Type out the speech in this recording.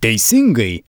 Teisingai